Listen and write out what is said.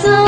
そう